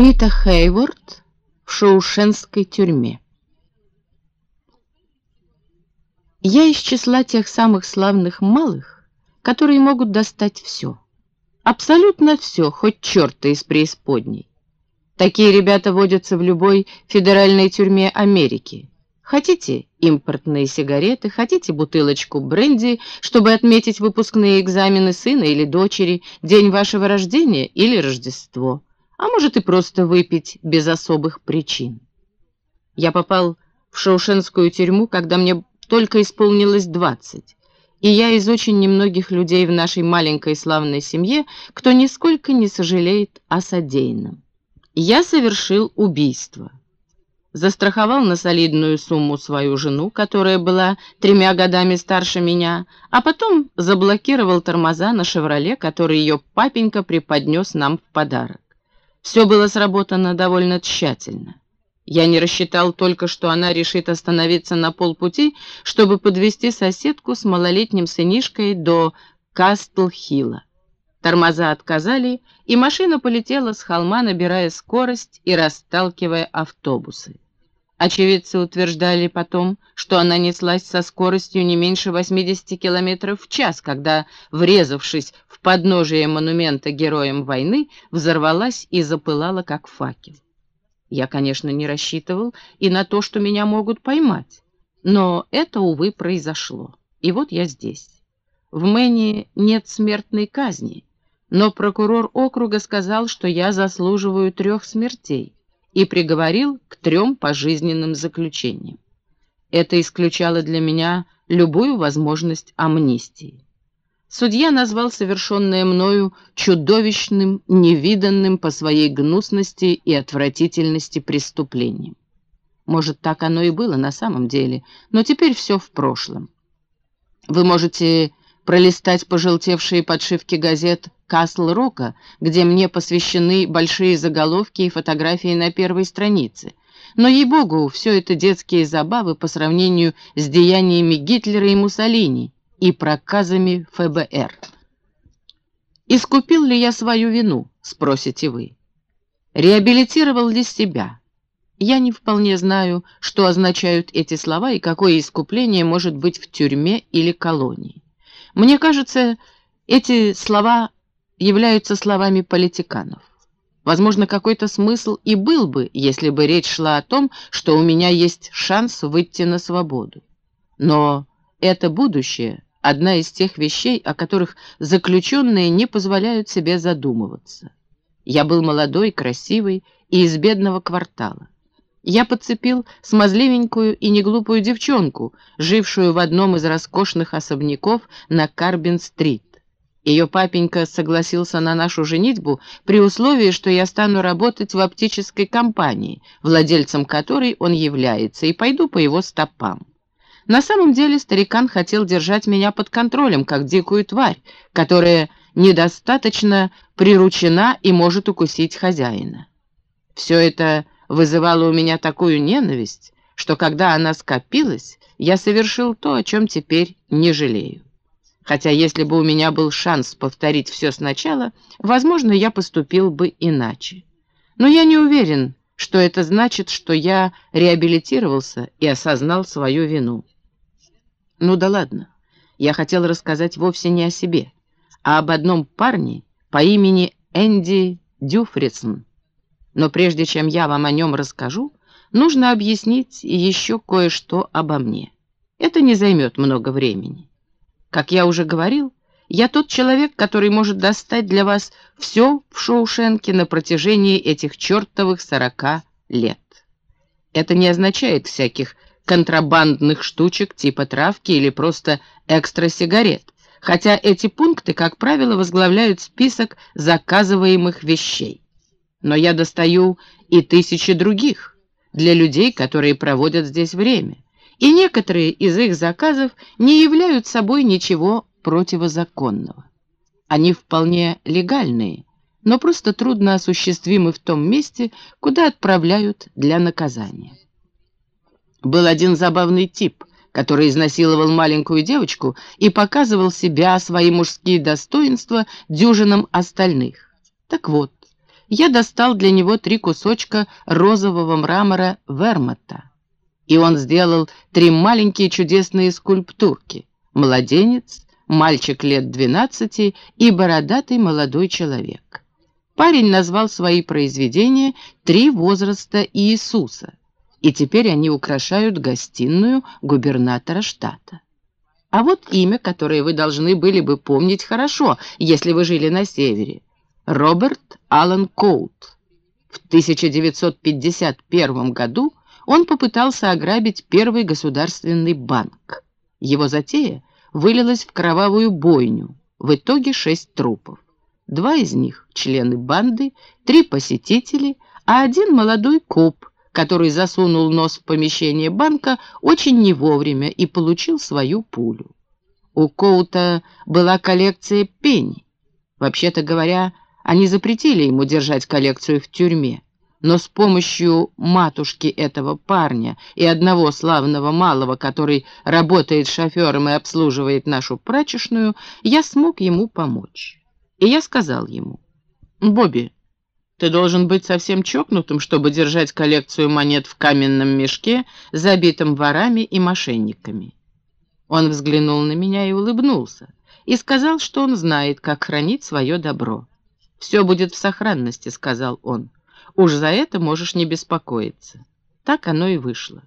Рита Хейворд в шоушенской тюрьме. Я из числа тех самых славных малых, которые могут достать все. Абсолютно все, хоть черта из преисподней. Такие ребята водятся в любой федеральной тюрьме Америки. Хотите импортные сигареты, хотите бутылочку бренди, чтобы отметить выпускные экзамены сына или дочери, день вашего рождения или Рождество а может и просто выпить без особых причин. Я попал в шоушенскую тюрьму, когда мне только исполнилось двадцать, и я из очень немногих людей в нашей маленькой славной семье, кто нисколько не сожалеет о содеянном. Я совершил убийство. Застраховал на солидную сумму свою жену, которая была тремя годами старше меня, а потом заблокировал тормоза на «Шевроле», который ее папенька преподнес нам в подарок. Все было сработано довольно тщательно. Я не рассчитал только, что она решит остановиться на полпути, чтобы подвести соседку с малолетним сынишкой до Кастл-Хилла. Тормоза отказали, и машина полетела с холма, набирая скорость и расталкивая автобусы. Очевидцы утверждали потом, что она неслась со скоростью не меньше 80 км в час, когда, врезавшись в подножие монумента героям войны, взорвалась и запылала, как факел. Я, конечно, не рассчитывал и на то, что меня могут поймать, но это, увы, произошло. И вот я здесь. В Мэне нет смертной казни, но прокурор округа сказал, что я заслуживаю трех смертей и приговорил к трем пожизненным заключениям. Это исключало для меня любую возможность амнистии. Судья назвал совершенное мною чудовищным, невиданным по своей гнусности и отвратительности преступлением. Может, так оно и было на самом деле, но теперь все в прошлом. Вы можете пролистать пожелтевшие подшивки газет «Касл Рока», где мне посвящены большие заголовки и фотографии на первой странице. Но, ей-богу, все это детские забавы по сравнению с деяниями Гитлера и Муссолини и проказами ФБР. «Искупил ли я свою вину?» — спросите вы. «Реабилитировал ли себя?» Я не вполне знаю, что означают эти слова и какое искупление может быть в тюрьме или колонии. Мне кажется, эти слова являются словами политиканов. Возможно, какой-то смысл и был бы, если бы речь шла о том, что у меня есть шанс выйти на свободу. Но это будущее — одна из тех вещей, о которых заключенные не позволяют себе задумываться. Я был молодой, красивый и из бедного квартала. Я подцепил смазливенькую и неглупую девчонку, жившую в одном из роскошных особняков на Карбин-стрит. Ее папенька согласился на нашу женитьбу при условии, что я стану работать в оптической компании, владельцем которой он является, и пойду по его стопам. На самом деле старикан хотел держать меня под контролем, как дикую тварь, которая недостаточно приручена и может укусить хозяина. Все это вызывала у меня такую ненависть, что когда она скопилась, я совершил то, о чем теперь не жалею. Хотя если бы у меня был шанс повторить все сначала, возможно, я поступил бы иначе. Но я не уверен, что это значит, что я реабилитировался и осознал свою вину. Ну да ладно, я хотел рассказать вовсе не о себе, а об одном парне по имени Энди Дюфрисон, но прежде чем я вам о нем расскажу, нужно объяснить еще кое-что обо мне. Это не займет много времени. Как я уже говорил, я тот человек, который может достать для вас все в Шоушенке на протяжении этих чертовых сорока лет. Это не означает всяких контрабандных штучек типа травки или просто экстра-сигарет, хотя эти пункты, как правило, возглавляют список заказываемых вещей. Но я достаю и тысячи других для людей, которые проводят здесь время. И некоторые из их заказов не являются собой ничего противозаконного. Они вполне легальные, но просто трудно осуществимы в том месте, куда отправляют для наказания. Был один забавный тип, который изнасиловал маленькую девочку и показывал себя, свои мужские достоинства дюжинам остальных. Так вот, я достал для него три кусочка розового мрамора Вермота, и он сделал три маленькие чудесные скульптурки — младенец, мальчик лет двенадцати и бородатый молодой человек. Парень назвал свои произведения «Три возраста Иисуса», и теперь они украшают гостиную губернатора штата. А вот имя, которое вы должны были бы помнить хорошо, если вы жили на севере. Роберт Аллен Коут. В 1951 году он попытался ограбить первый государственный банк. Его затея вылилась в кровавую бойню, в итоге шесть трупов. Два из них — члены банды, три посетители, а один молодой коп, который засунул нос в помещение банка очень не вовремя и получил свою пулю. У Коута была коллекция пенни. Вообще-то говоря, они запретили ему держать коллекцию в тюрьме, но с помощью матушки этого парня и одного славного малого, который работает шофером и обслуживает нашу прачечную, я смог ему помочь. И я сказал ему, «Бобби, ты должен быть совсем чокнутым, чтобы держать коллекцию монет в каменном мешке, забитом ворами и мошенниками». Он взглянул на меня и улыбнулся, и сказал, что он знает, как хранить свое добро. «Все будет в сохранности», — сказал он. «Уж за это можешь не беспокоиться». Так оно и вышло.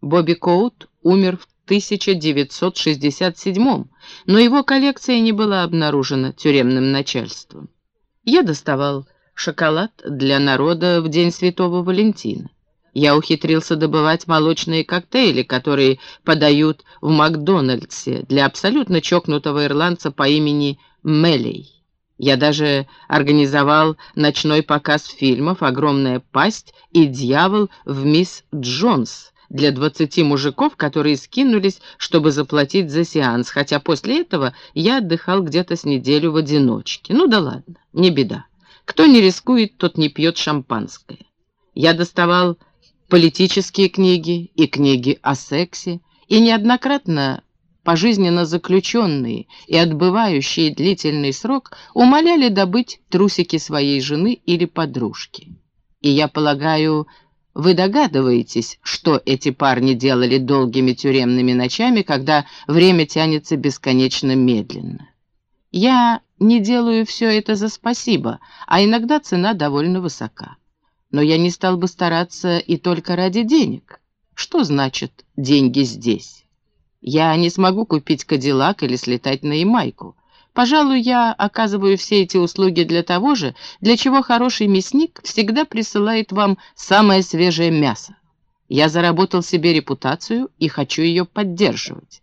Бобби Коут умер в 1967 но его коллекция не была обнаружена тюремным начальством. Я доставал шоколад для народа в День Святого Валентина. Я ухитрился добывать молочные коктейли, которые подают в Макдональдсе для абсолютно чокнутого ирландца по имени Мелей. Я даже организовал ночной показ фильмов «Огромная пасть» и «Дьявол в мисс Джонс» для двадцати мужиков, которые скинулись, чтобы заплатить за сеанс, хотя после этого я отдыхал где-то с неделю в одиночке. Ну да ладно, не беда. Кто не рискует, тот не пьет шампанское. Я доставал политические книги и книги о сексе, и неоднократно пожизненно заключенные и отбывающие длительный срок умоляли добыть трусики своей жены или подружки. И я полагаю, вы догадываетесь, что эти парни делали долгими тюремными ночами, когда время тянется бесконечно медленно. Я не делаю все это за спасибо, а иногда цена довольно высока. Но я не стал бы стараться и только ради денег. Что значит «деньги здесь»? Я не смогу купить Кадиллак или слетать на Ямайку. Пожалуй, я оказываю все эти услуги для того же, для чего хороший мясник всегда присылает вам самое свежее мясо. Я заработал себе репутацию и хочу ее поддерживать.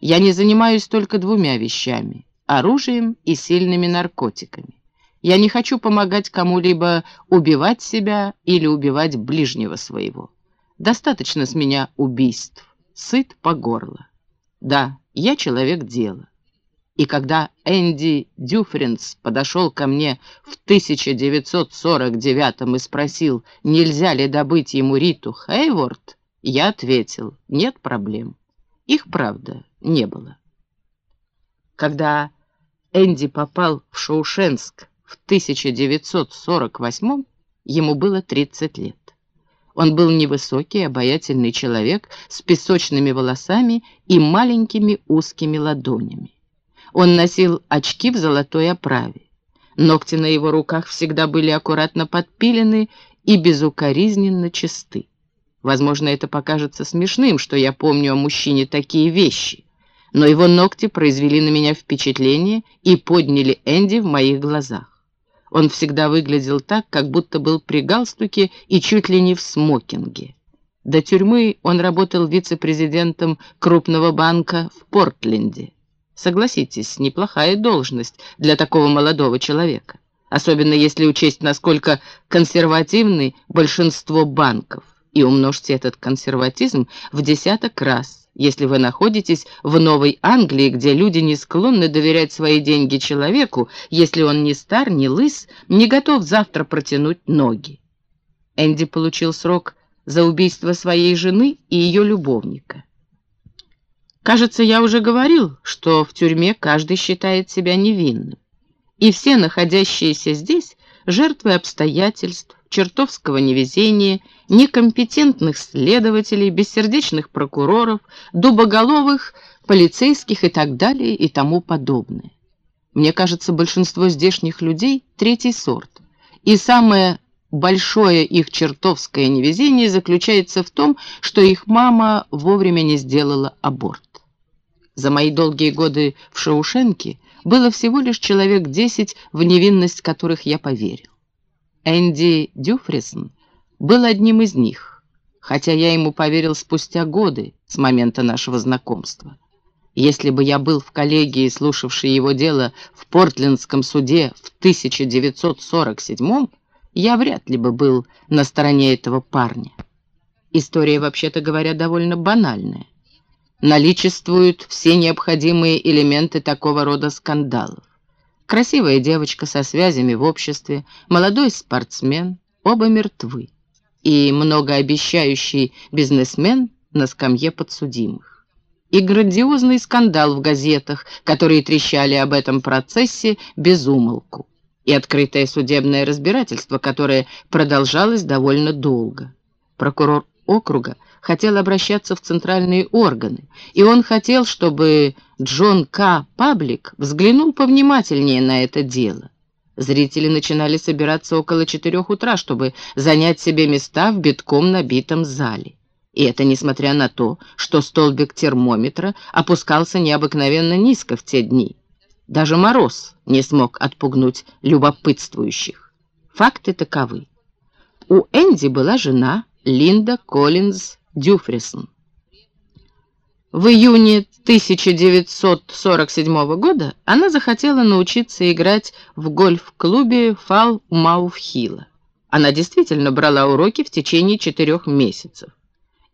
Я не занимаюсь только двумя вещами — оружием и сильными наркотиками. Я не хочу помогать кому-либо убивать себя или убивать ближнего своего. Достаточно с меня убийств, сыт по горло. Да, я человек дела. И когда Энди Дюфренс подошел ко мне в 1949 и спросил, нельзя ли добыть ему Риту Хейворд, я ответил, нет проблем. Их, правда, не было. Когда Энди попал в Шоушенск в 1948 ему было 30 лет. Он был невысокий, обаятельный человек с песочными волосами и маленькими узкими ладонями. Он носил очки в золотой оправе. Ногти на его руках всегда были аккуратно подпилены и безукоризненно чисты. Возможно, это покажется смешным, что я помню о мужчине такие вещи, но его ногти произвели на меня впечатление и подняли Энди в моих глазах. Он всегда выглядел так, как будто был при галстуке и чуть ли не в смокинге. До тюрьмы он работал вице-президентом крупного банка в Портленде. Согласитесь, неплохая должность для такого молодого человека, особенно если учесть, насколько консервативны большинство банков, и умножьте этот консерватизм в десяток раз если вы находитесь в Новой Англии, где люди не склонны доверять свои деньги человеку, если он не стар, не лыс, не готов завтра протянуть ноги. Энди получил срок за убийство своей жены и ее любовника. Кажется, я уже говорил, что в тюрьме каждый считает себя невинным. И все находящиеся здесь жертвы обстоятельств, чертовского невезения, некомпетентных следователей, бессердечных прокуроров, дубоголовых полицейских и так далее и тому подобное. Мне кажется, большинство здешних людей — третий сорт. И самое большое их чертовское невезение заключается в том, что их мама вовремя не сделала аборт. За мои долгие годы в Шаушенке было всего лишь человек десять, в невинность которых я поверил. Энди Дюфрисон был одним из них, хотя я ему поверил спустя годы с момента нашего знакомства. Если бы я был в коллегии, слушавшей его дело в Портлендском суде в 1947 я вряд ли бы был на стороне этого парня. История, вообще-то говоря, довольно банальная. Наличествуют все необходимые элементы такого рода скандалов. Красивая девочка со связями в обществе, молодой спортсмен, оба мертвы. И многообещающий бизнесмен на скамье подсудимых. И грандиозный скандал в газетах, которые трещали об этом процессе без умолку. И открытое судебное разбирательство, которое продолжалось довольно долго. Прокурор округа хотел обращаться в центральные органы, и он хотел, чтобы Джон К. Паблик взглянул повнимательнее на это дело. Зрители начинали собираться около четырех утра, чтобы занять себе места в битком набитом зале. И это несмотря на то, что столбик термометра опускался необыкновенно низко в те дни. Даже мороз не смог отпугнуть любопытствующих. Факты таковы. У Энди была жена Линда Коллинз Дюфрисон. В июне 1947 года она захотела научиться играть в гольф-клубе Фал Мауфхила. Она действительно брала уроки в течение четырех месяцев.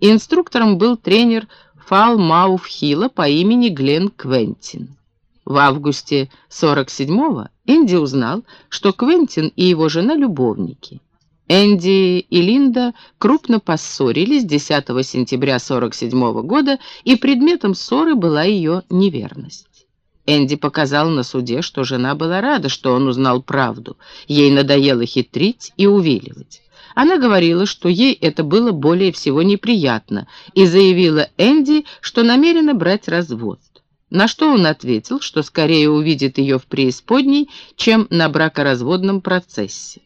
Инструктором был тренер Фал Мауфхила по имени Глен Квентин. В августе 47-го Энди узнал, что Квентин и его жена любовники. Энди и Линда крупно поссорились 10 сентября 47 года, и предметом ссоры была ее неверность. Энди показал на суде, что жена была рада, что он узнал правду. Ей надоело хитрить и увиливать. Она говорила, что ей это было более всего неприятно, и заявила Энди, что намерена брать развод. На что он ответил, что скорее увидит ее в преисподней, чем на бракоразводном процессе.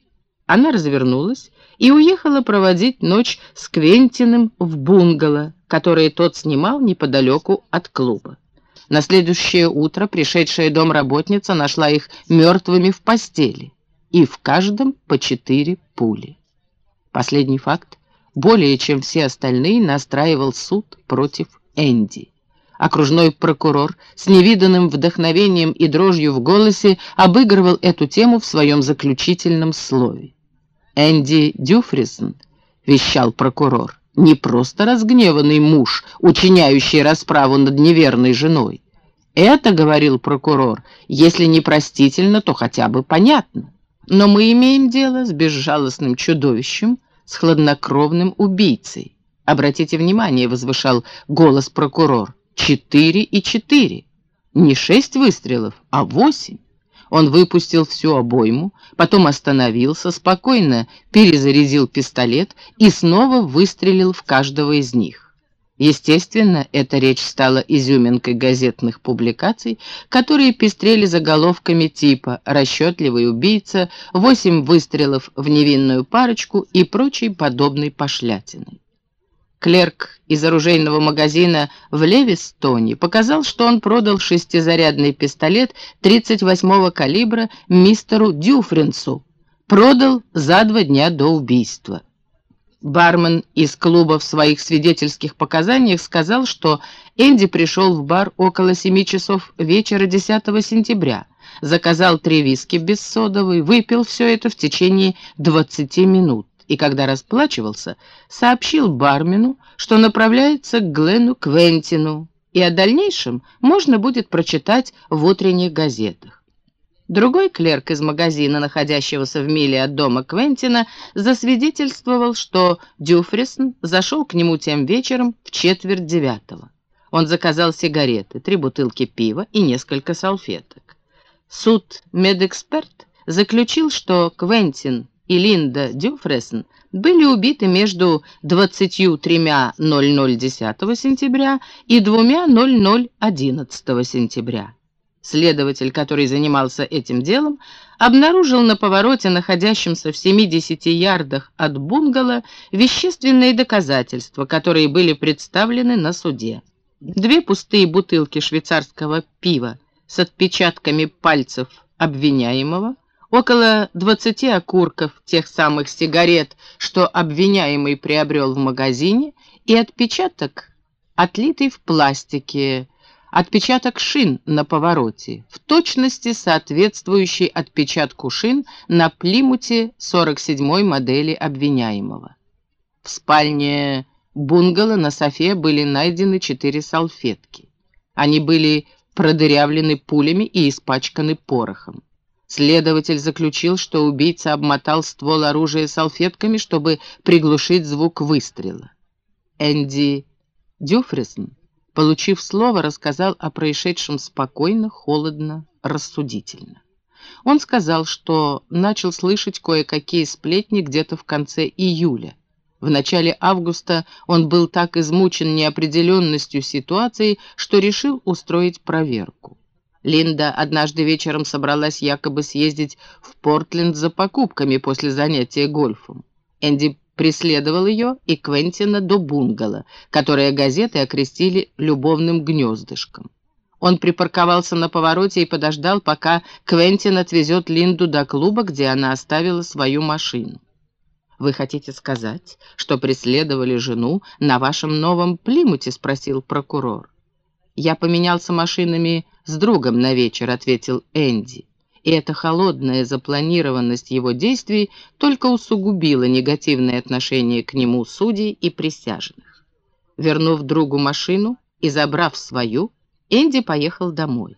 Она развернулась и уехала проводить ночь с Квентиным в бунгало, которое тот снимал неподалеку от клуба. На следующее утро пришедшая домработница нашла их мертвыми в постели, и в каждом по четыре пули. Последний факт более чем все остальные настраивал суд против Энди. Окружной прокурор с невиданным вдохновением и дрожью в голосе обыгрывал эту тему в своем заключительном слове. Энди Дюфрисон, вещал прокурор, не просто разгневанный муж, учиняющий расправу над неверной женой. Это, говорил прокурор, если не простительно, то хотя бы понятно. Но мы имеем дело с безжалостным чудовищем, с хладнокровным убийцей. Обратите внимание, возвышал голос прокурор, четыре и четыре. Не шесть выстрелов, а восемь. Он выпустил всю обойму, потом остановился, спокойно перезарядил пистолет и снова выстрелил в каждого из них. Естественно, эта речь стала изюминкой газетных публикаций, которые пестрели заголовками типа «Расчетливый убийца», «Восемь выстрелов в невинную парочку» и прочей подобной пошлятиной. Клерк из оружейного магазина в Левистоне показал, что он продал шестизарядный пистолет 38-го калибра мистеру Дюфренсу. Продал за два дня до убийства. Бармен из клуба в своих свидетельских показаниях сказал, что Энди пришел в бар около 7 часов вечера 10 сентября, заказал три виски без содовой, выпил все это в течение 20 минут и, когда расплачивался, сообщил бармену, что направляется к Глену Квентину, и о дальнейшем можно будет прочитать в утренних газетах. Другой клерк из магазина, находящегося в миле от дома Квентина, засвидетельствовал, что Дюфрисон зашел к нему тем вечером в четверть девятого. Он заказал сигареты, три бутылки пива и несколько салфеток. Суд «Медэксперт» заключил, что Квентин и Линда Дюфрессен были убиты между 23.00 10 сентября и 2.00 11 сентября. Следователь, который занимался этим делом, обнаружил на повороте, находящемся в 70 ярдах от бунгало, вещественные доказательства, которые были представлены на суде. Две пустые бутылки швейцарского пива с отпечатками пальцев обвиняемого, около 20 окурков тех самых сигарет, что обвиняемый приобрел в магазине, и отпечаток, отлитый в пластике, отпечаток шин на повороте, в точности соответствующий отпечатку шин на Плимуте 47-й модели обвиняемого. В спальне бунгало на софе были найдены четыре салфетки. Они были продырявлены пулями и испачканы порохом. Следователь заключил, что убийца обмотал ствол оружия салфетками, чтобы приглушить звук выстрела. Энди Дюфрисон получив слово, рассказал о происшедшем спокойно, холодно, рассудительно. Он сказал, что начал слышать кое-какие сплетни где-то в конце июля. В начале августа он был так измучен неопределенностью ситуации, что решил устроить проверку. Линда однажды вечером собралась якобы съездить в Портленд за покупками после занятия гольфом. Энди преследовал ее и Квентина до бунгало, которое газеты окрестили любовным гнездышком. Он припарковался на повороте и подождал, пока Квентин отвезет Линду до клуба, где она оставила свою машину. «Вы хотите сказать, что преследовали жену на вашем новом Плимуте?» — спросил прокурор. «Я поменялся машинами с другом на вечер», — ответил Энди и эта холодная запланированность его действий только усугубила негативное отношение к нему судей и присяжных. Вернув другу машину и забрав свою, Энди поехал домой.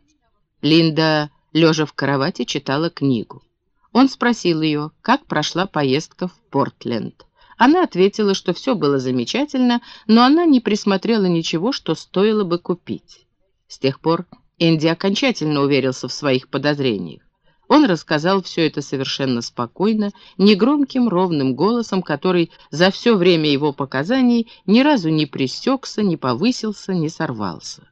Линда, лежа в кровати, читала книгу. Он спросил ее, как прошла поездка в Портленд. Она ответила, что все было замечательно, но она не присмотрела ничего, что стоило бы купить. С тех пор Энди окончательно уверился в своих подозрениях. Он рассказал все это совершенно спокойно, негромким ровным голосом, который за все время его показаний ни разу не пресекся, не повысился, не сорвался.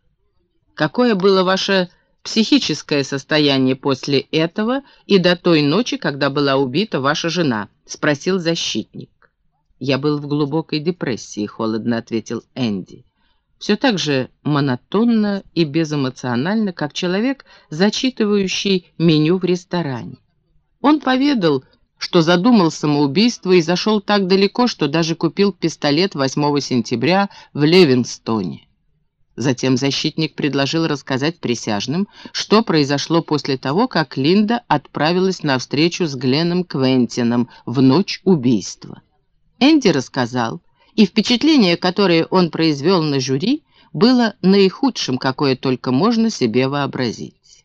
«Какое было ваше психическое состояние после этого и до той ночи, когда была убита ваша жена?» — спросил защитник. «Я был в глубокой депрессии», — холодно ответил Энди все так же монотонно и безэмоционально, как человек, зачитывающий меню в ресторане. Он поведал, что задумал самоубийство и зашел так далеко, что даже купил пистолет 8 сентября в Левинстоне. Затем защитник предложил рассказать присяжным, что произошло после того, как Линда отправилась на встречу с Гленном Квентином в ночь убийства. Энди рассказал, и впечатление, которое он произвел на жюри, было наихудшим, какое только можно себе вообразить.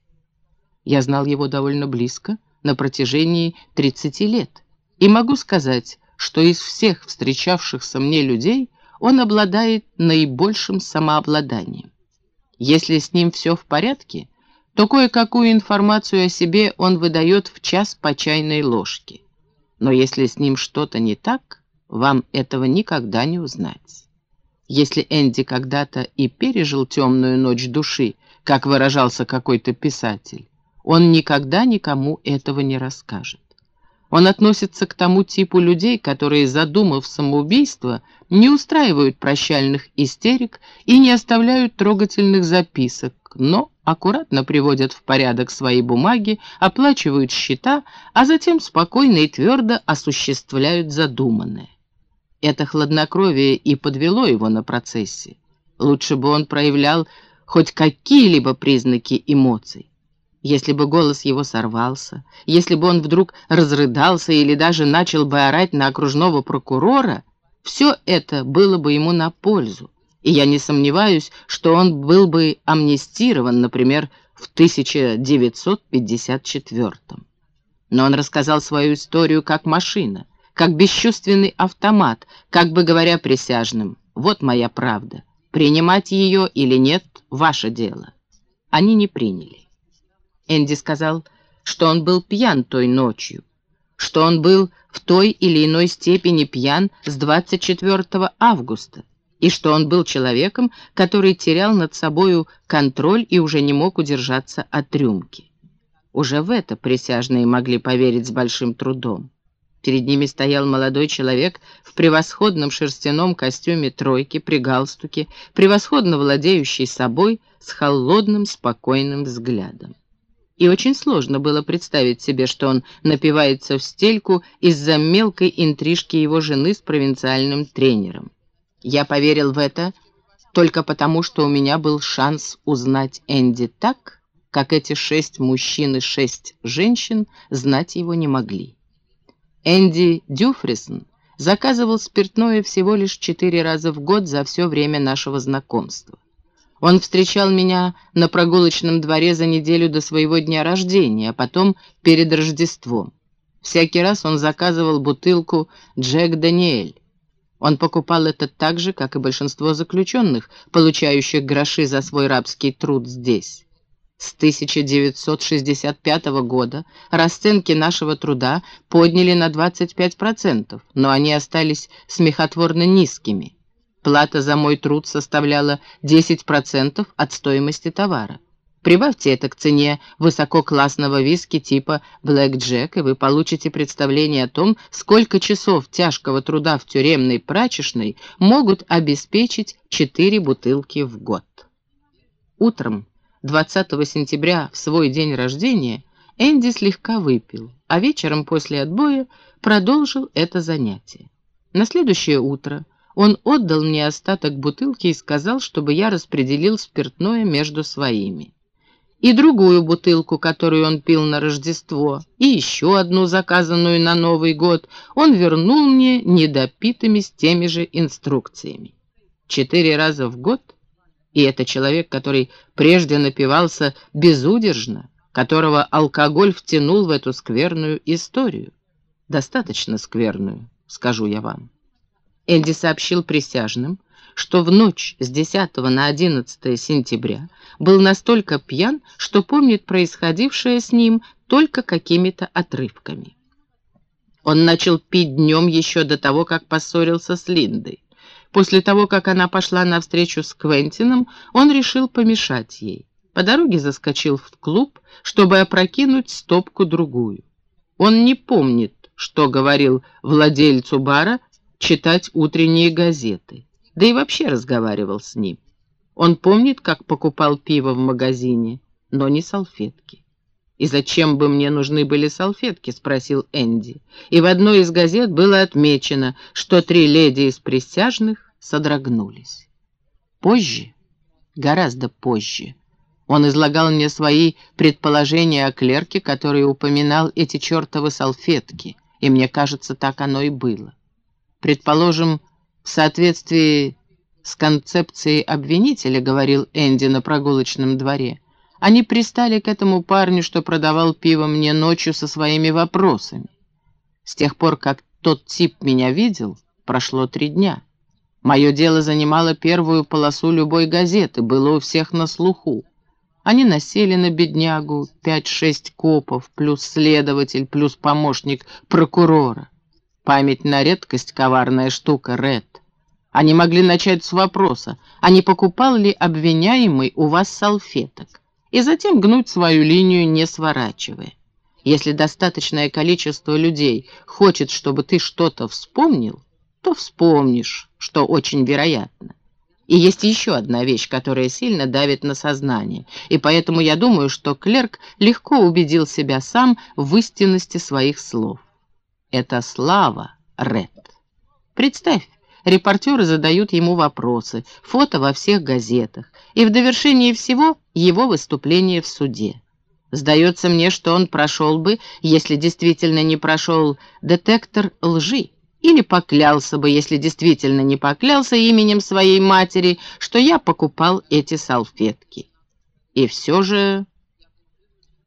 Я знал его довольно близко, на протяжении 30 лет, и могу сказать, что из всех встречавшихся мне людей он обладает наибольшим самообладанием. Если с ним все в порядке, то кое-какую информацию о себе он выдает в час по чайной ложке. Но если с ним что-то не так, вам этого никогда не узнать. Если Энди когда-то и пережил темную ночь души, как выражался какой-то писатель, он никогда никому этого не расскажет. Он относится к тому типу людей, которые, задумав самоубийство, не устраивают прощальных истерик и не оставляют трогательных записок, но аккуратно приводят в порядок свои бумаги, оплачивают счета, а затем спокойно и твердо осуществляют задуманное. Это хладнокровие и подвело его на процессе. Лучше бы он проявлял хоть какие-либо признаки эмоций. Если бы голос его сорвался, если бы он вдруг разрыдался или даже начал бы орать на окружного прокурора, все это было бы ему на пользу, и я не сомневаюсь, что он был бы амнистирован, например, в 1954 Но он рассказал свою историю как машина, как бесчувственный автомат, как бы говоря присяжным. Вот моя правда. Принимать ее или нет — ваше дело. Они не приняли. Энди сказал, что он был пьян той ночью, что он был в той или иной степени пьян с 24 августа, и что он был человеком, который терял над собою контроль и уже не мог удержаться от рюмки. Уже в это присяжные могли поверить с большим трудом. Перед ними стоял молодой человек в превосходном шерстяном костюме тройки, при галстуке, превосходно владеющий собой, с холодным, спокойным взглядом. И очень сложно было представить себе, что он напивается в стельку из-за мелкой интрижки его жены с провинциальным тренером. Я поверил в это только потому, что у меня был шанс узнать Энди так, как эти шесть мужчин и шесть женщин знать его не могли. Энди Дюфрисон заказывал спиртное всего лишь четыре раза в год за все время нашего знакомства. Он встречал меня на прогулочном дворе за неделю до своего дня рождения, а потом перед Рождеством. Всякий раз он заказывал бутылку «Джек Даниэль». Он покупал это так же, как и большинство заключенных, получающих гроши за свой рабский труд здесь. С 1965 года расценки нашего труда подняли на 25%, но они остались смехотворно низкими. Плата за мой труд составляла 10% от стоимости товара. Прибавьте это к цене высококлассного виски типа Black Jack, и вы получите представление о том, сколько часов тяжкого труда в тюремной прачечной могут обеспечить 4 бутылки в год. Утром 20 сентября, в свой день рождения, Энди слегка выпил, а вечером после отбоя продолжил это занятие. На следующее утро он отдал мне остаток бутылки и сказал, чтобы я распределил спиртное между своими. И другую бутылку, которую он пил на Рождество, и еще одну, заказанную на Новый год, он вернул мне недопитыми с теми же инструкциями. Четыре раза в год и это человек, который прежде напивался безудержно, которого алкоголь втянул в эту скверную историю. Достаточно скверную, скажу я вам. Энди сообщил присяжным, что в ночь с 10 на 11 сентября был настолько пьян, что помнит происходившее с ним только какими-то отрывками. Он начал пить днем еще до того, как поссорился с Линдой. После того, как она пошла на встречу с Квентином, он решил помешать ей. По дороге заскочил в клуб, чтобы опрокинуть стопку-другую. Он не помнит, что говорил владельцу бара читать утренние газеты, да и вообще разговаривал с ним. Он помнит, как покупал пиво в магазине, но не салфетки. «И зачем бы мне нужны были салфетки?» — спросил Энди. И в одной из газет было отмечено, что три леди из присяжных содрогнулись. Позже, гораздо позже, он излагал мне свои предположения о клерке, который упоминал эти чертовы салфетки, и мне кажется, так оно и было. Предположим, в соответствии с концепцией обвинителя, говорил Энди на прогулочном дворе, они пристали к этому парню, что продавал пиво мне ночью со своими вопросами. С тех пор, как тот тип меня видел, прошло три дня. Мое дело занимало первую полосу любой газеты, было у всех на слуху. Они насели на беднягу, пять-шесть копов, плюс следователь, плюс помощник прокурора. Память на редкость коварная штука, Ред. Они могли начать с вопроса, а не покупал ли обвиняемый у вас салфеток, и затем гнуть свою линию, не сворачивая. Если достаточное количество людей хочет, чтобы ты что-то вспомнил, то вспомнишь, что очень вероятно. И есть еще одна вещь, которая сильно давит на сознание, и поэтому я думаю, что клерк легко убедил себя сам в истинности своих слов. Это слава, Ред. Представь, репортеры задают ему вопросы, фото во всех газетах, и в довершении всего его выступление в суде. Сдается мне, что он прошел бы, если действительно не прошел детектор лжи или поклялся бы, если действительно не поклялся именем своей матери, что я покупал эти салфетки. И все же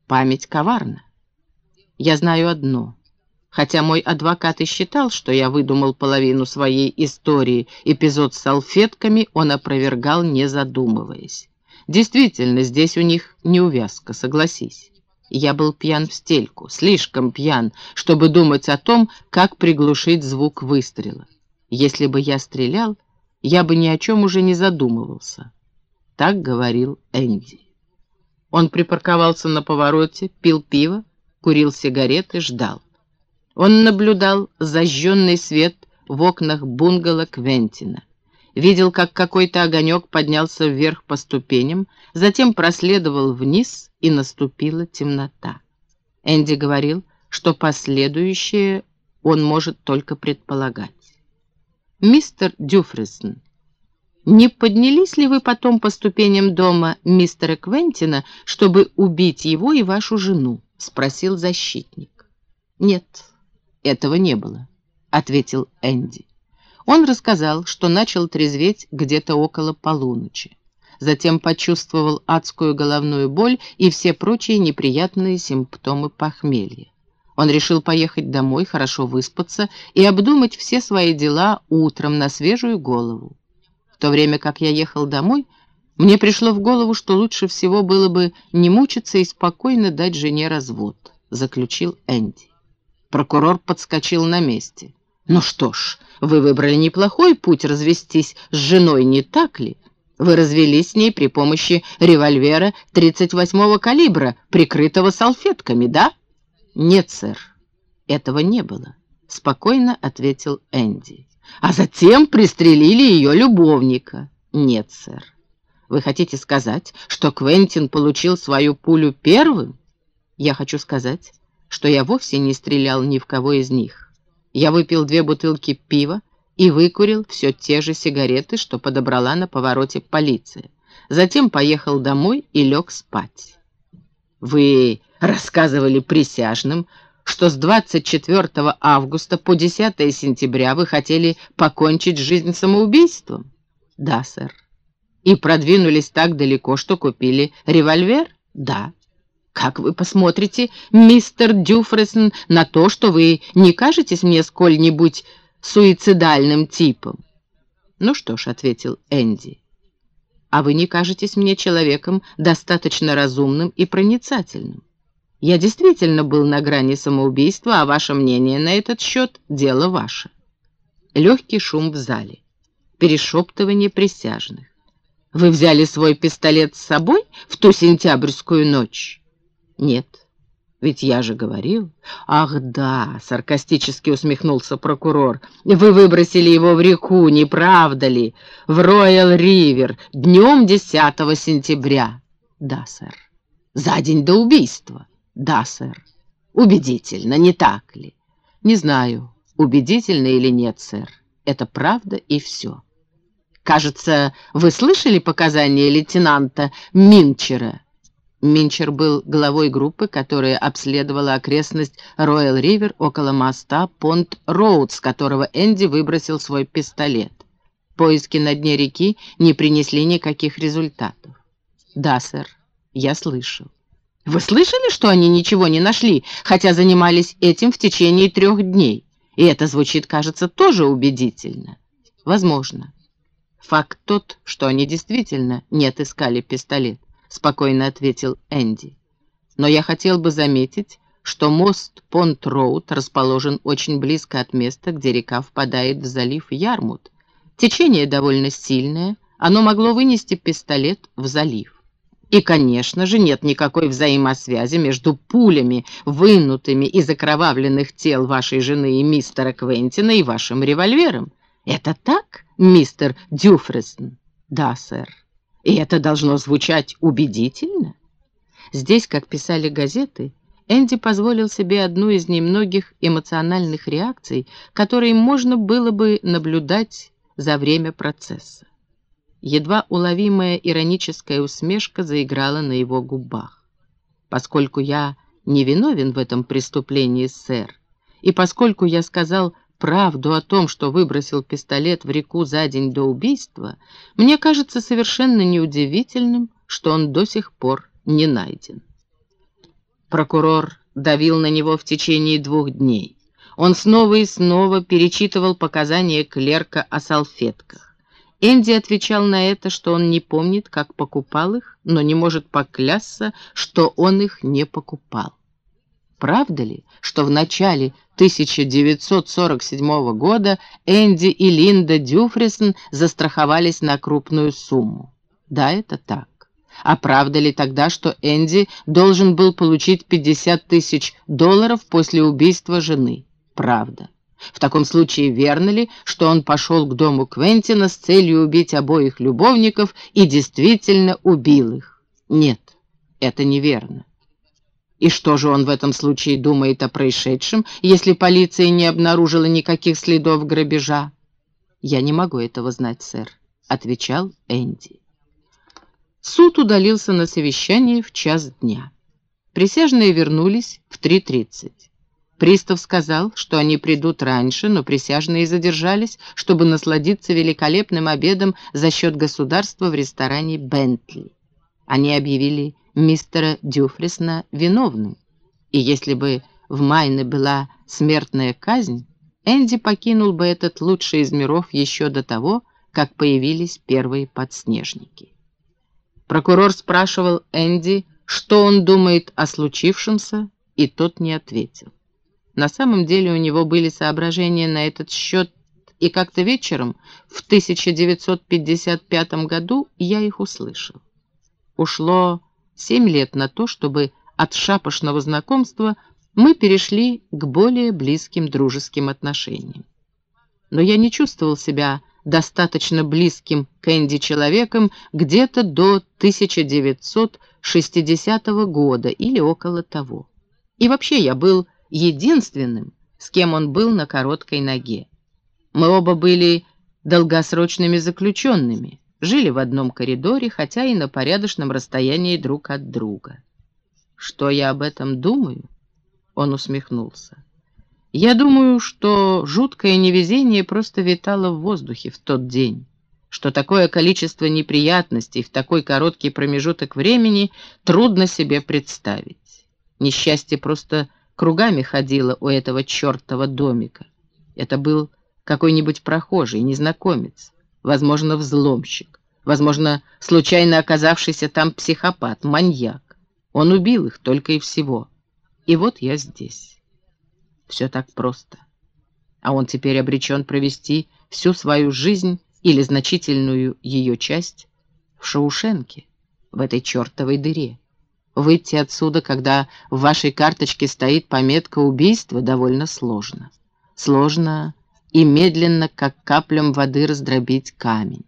память коварна. Я знаю одно. Хотя мой адвокат и считал, что я выдумал половину своей истории, эпизод с салфетками он опровергал, не задумываясь. Действительно, здесь у них неувязка, согласись. Я был пьян в стельку, слишком пьян, чтобы думать о том, как приглушить звук выстрела. Если бы я стрелял, я бы ни о чем уже не задумывался. Так говорил Энди. Он припарковался на повороте, пил пиво, курил сигареты, ждал. Он наблюдал зажженный свет в окнах бунгало Квентина. Видел, как какой-то огонек поднялся вверх по ступеням, затем проследовал вниз, и наступила темнота. Энди говорил, что последующее он может только предполагать. «Мистер Дюфрисон, не поднялись ли вы потом по ступеням дома мистера Квентина, чтобы убить его и вашу жену?» — спросил защитник. «Нет, этого не было», — ответил Энди. Он рассказал, что начал трезветь где-то около полуночи. Затем почувствовал адскую головную боль и все прочие неприятные симптомы похмелья. Он решил поехать домой, хорошо выспаться и обдумать все свои дела утром на свежую голову. В то время как я ехал домой, мне пришло в голову, что лучше всего было бы не мучиться и спокойно дать жене развод, заключил Энди. Прокурор подскочил на месте. «Ну что ж, вы выбрали неплохой путь развестись с женой, не так ли? Вы развелись с ней при помощи револьвера 38-го калибра, прикрытого салфетками, да?» «Нет, сэр, этого не было», — спокойно ответил Энди. «А затем пристрелили ее любовника». «Нет, сэр. Вы хотите сказать, что Квентин получил свою пулю первым?» «Я хочу сказать, что я вовсе не стрелял ни в кого из них. Я выпил две бутылки пива и выкурил все те же сигареты, что подобрала на повороте полиция. Затем поехал домой и лег спать. Вы рассказывали присяжным, что с 24 августа по 10 сентября вы хотели покончить жизнь самоубийством? Да, сэр. И продвинулись так далеко, что купили револьвер? Да. Как вы посмотрите, мистер Дюфресон, на то, что вы не кажетесь мне сколь-нибудь суицидальным типом? Ну что ж, — ответил Энди, — а вы не кажетесь мне человеком достаточно разумным и проницательным. Я действительно был на грани самоубийства, а ваше мнение на этот счет — дело ваше. Легкий шум в зале, перешептывание присяжных. Вы взяли свой пистолет с собой в ту сентябрьскую ночь? «Нет, ведь я же говорил...» «Ах да!» — саркастически усмехнулся прокурор. «Вы выбросили его в реку, не правда ли? В Роял-Ривер, днем 10 сентября». «Да, сэр». «За день до убийства». «Да, сэр». «Убедительно, не так ли?» «Не знаю, убедительно или нет, сэр. Это правда и все». «Кажется, вы слышали показания лейтенанта Минчера?» Минчер был главой группы, которая обследовала окрестность Роyal-Ривер около моста Понт-Роуд, с которого Энди выбросил свой пистолет. Поиски на дне реки не принесли никаких результатов. «Да, сэр, я слышал». «Вы слышали, что они ничего не нашли, хотя занимались этим в течение трех дней? И это звучит, кажется, тоже убедительно». «Возможно. Факт тот, что они действительно не отыскали пистолет. — спокойно ответил Энди. «Но я хотел бы заметить, что мост Понт-Роуд расположен очень близко от места, где река впадает в залив Ярмут. Течение довольно сильное, оно могло вынести пистолет в залив. И, конечно же, нет никакой взаимосвязи между пулями, вынутыми из окровавленных тел вашей жены и мистера Квентина и вашим револьвером. Это так, мистер Дюфресон? Да, сэр. И это должно звучать убедительно. Здесь, как писали газеты, Энди позволил себе одну из немногих эмоциональных реакций, которые можно было бы наблюдать за время процесса. Едва уловимая ироническая усмешка заиграла на его губах. «Поскольку я не виновен в этом преступлении, сэр, и поскольку я сказал правду о том, что выбросил пистолет в реку за день до убийства, мне кажется совершенно неудивительным, что он до сих пор не найден. Прокурор давил на него в течение двух дней. Он снова и снова перечитывал показания клерка о салфетках. Энди отвечал на это, что он не помнит, как покупал их, но не может поклясться, что он их не покупал. Правда ли, что в начале 1947 года Энди и Линда Дюфрисон застраховались на крупную сумму? Да, это так. А правда ли тогда, что Энди должен был получить 50 тысяч долларов после убийства жены? Правда. В таком случае верно ли, что он пошел к дому Квентина с целью убить обоих любовников и действительно убил их? Нет, это неверно. И что же он в этом случае думает о происшедшем, если полиция не обнаружила никаких следов грабежа? «Я не могу этого знать, сэр», — отвечал Энди. Суд удалился на совещание в час дня. Присяжные вернулись в 3.30. Пристав сказал, что они придут раньше, но присяжные задержались, чтобы насладиться великолепным обедом за счет государства в ресторане «Бентли». Они объявили мистера Дюфрисна виновным, и если бы в Майне была смертная казнь, Энди покинул бы этот лучший из миров еще до того, как появились первые подснежники. Прокурор спрашивал Энди, что он думает о случившемся, и тот не ответил. На самом деле у него были соображения на этот счет, и как-то вечером в 1955 году я их услышал. Ушло семь лет на то, чтобы от шапошного знакомства мы перешли к более близким дружеским отношениям. Но я не чувствовал себя достаточно близким к Энди человеком где-то до 1960 года или около того. И вообще я был единственным, с кем он был на короткой ноге. Мы оба были долгосрочными заключенными, жили в одном коридоре, хотя и на порядочном расстоянии друг от друга. Что я об этом думаю? Он усмехнулся. Я думаю, что жуткое невезение просто витало в воздухе в тот день, что такое количество неприятностей в такой короткий промежуток времени трудно себе представить. Несчастье просто кругами ходила у этого чертова домика. Это был какой-нибудь прохожий, незнакомец, возможно, взломщик, возможно, случайно оказавшийся там психопат, маньяк. Он убил их только и всего. И вот я здесь. Все так просто. А он теперь обречен провести всю свою жизнь или значительную ее часть в Шаушенке, в этой чертовой дыре. Выйти отсюда, когда в вашей карточке стоит пометка убийства, довольно сложно. Сложно и медленно, как каплям воды, раздробить камень.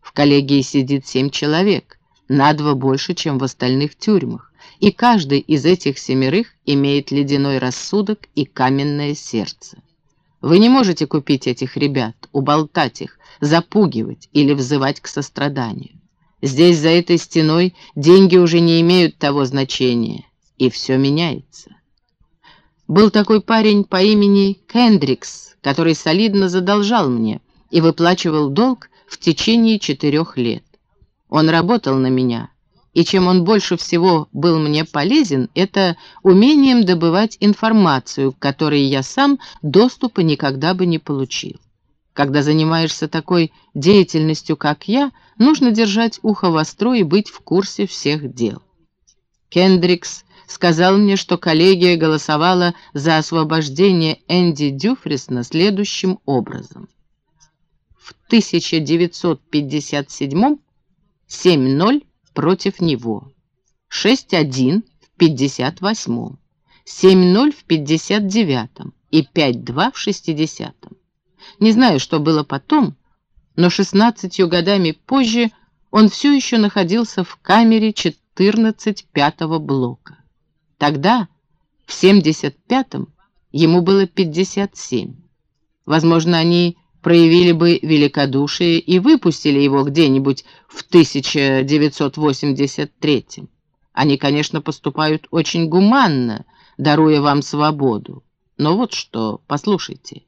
В коллегии сидит семь человек, на два больше, чем в остальных тюрьмах, и каждый из этих семерых имеет ледяной рассудок и каменное сердце. Вы не можете купить этих ребят, уболтать их, запугивать или взывать к состраданию. Здесь, за этой стеной, деньги уже не имеют того значения, и все меняется. Был такой парень по имени Кендрикс, который солидно задолжал мне и выплачивал долг в течение четырех лет. Он работал на меня, и чем он больше всего был мне полезен, это умением добывать информацию, к которой я сам доступа никогда бы не получил. Когда занимаешься такой деятельностью, как я, нужно держать ухо востро и быть в курсе всех дел. Кендрикс сказал мне, что коллегия голосовала за освобождение Энди Дюфрисна следующим образом. В 1957 7-0 против него, 6-1 в 58 7-0 в 59 и 5-2 в 60 -м. Не знаю, что было потом, но 16 годами позже он все еще находился в камере 14 пятого блока. Тогда, в 75-м, ему было 57. Возможно, они проявили бы великодушие и выпустили его где-нибудь в 1983 -м. Они, конечно, поступают очень гуманно, даруя вам свободу. Но вот что, послушайте.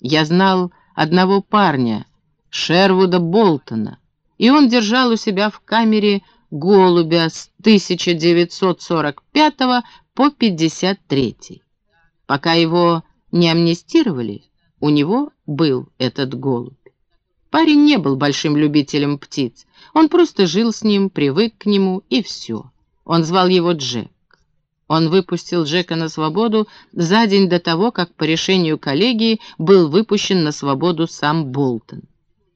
Я знал одного парня, Шервуда Болтона, и он держал у себя в камере голубя с 1945 по 53. Пока его не амнистировали, у него был этот голубь. Парень не был большим любителем птиц. Он просто жил с ним, привык к нему, и все. Он звал его Джек. Он выпустил Джека на свободу за день до того, как по решению коллегии был выпущен на свободу сам Болтон.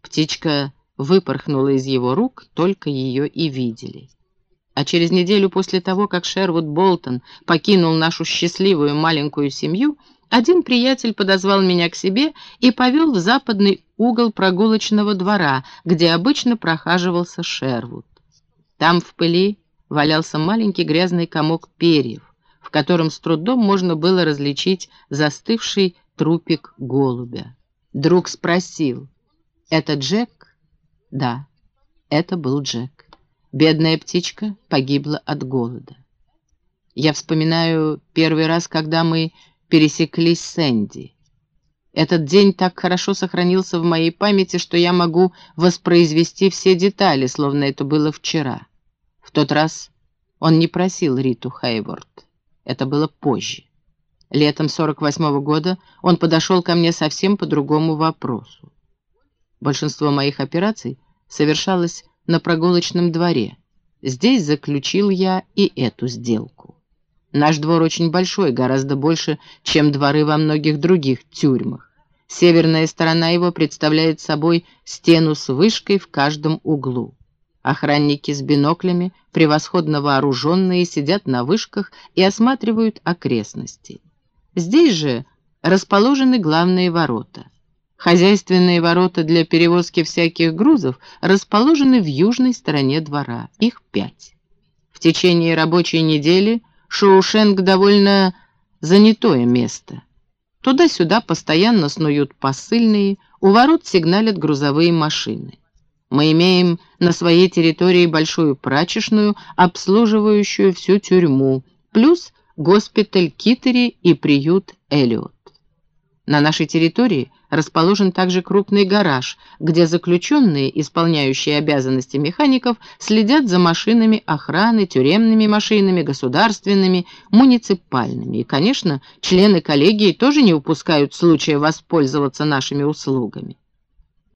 Птичка выпорхнула из его рук, только ее и видели. А через неделю после того, как Шервуд Болтон покинул нашу счастливую маленькую семью, один приятель подозвал меня к себе и повел в западный угол прогулочного двора, где обычно прохаживался Шервуд. Там в пыли валялся маленький грязный комок перьев, в котором с трудом можно было различить застывший трупик голубя. Друг спросил, «Это Джек?» «Да, это был Джек. Бедная птичка погибла от голода. Я вспоминаю первый раз, когда мы пересеклись с Энди. Этот день так хорошо сохранился в моей памяти, что я могу воспроизвести все детали, словно это было вчера. В тот раз он не просил Риту Хейворд. Это было позже. Летом 48 -го года он подошел ко мне совсем по другому вопросу. Большинство моих операций совершалось на прогулочном дворе. Здесь заключил я и эту сделку. Наш двор очень большой, гораздо больше, чем дворы во многих других тюрьмах. Северная сторона его представляет собой стену с вышкой в каждом углу. Охранники с биноклями, превосходно вооруженные, сидят на вышках и осматривают окрестности. Здесь же расположены главные ворота. Хозяйственные ворота для перевозки всяких грузов расположены в южной стороне двора. Их пять. В течение рабочей недели Шоушенк довольно занятое место. Туда-сюда постоянно снуют посыльные, у ворот сигналят грузовые машины. Мы имеем на своей территории большую прачечную, обслуживающую всю тюрьму, плюс госпиталь Китери и приют Эллиот. На нашей территории расположен также крупный гараж, где заключенные, исполняющие обязанности механиков, следят за машинами охраны, тюремными машинами, государственными, муниципальными. И, конечно, члены коллегии тоже не упускают случая воспользоваться нашими услугами.